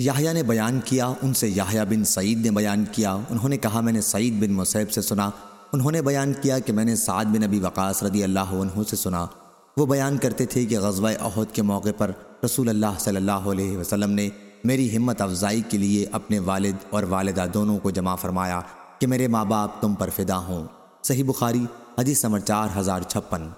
یاہیا نے بیان کیا، ان سے یاہیا بن سعید نے بیان کیا، انہوں نے کہا، میں نے سعید بن مصیب سے سنا۔ انہوں نے بیان کیا کہ میں نے سعد بن ابی وقاص رضی اللہ عنہ سے سنا۔ وہ بیان کرتے تھے کہ غزوہ احد کے موقع پر رسول اللہ صلی اللہ علیہ وسلم نے میری ہمت افزائی کے لیے اپنے والد اور والدہ دونوں کو جمع فرمایا کہ میرے ماں باپ تم پر فدا ہوں۔ صحیح بخاری، حدیث نمبر چار ہزار چھپن۔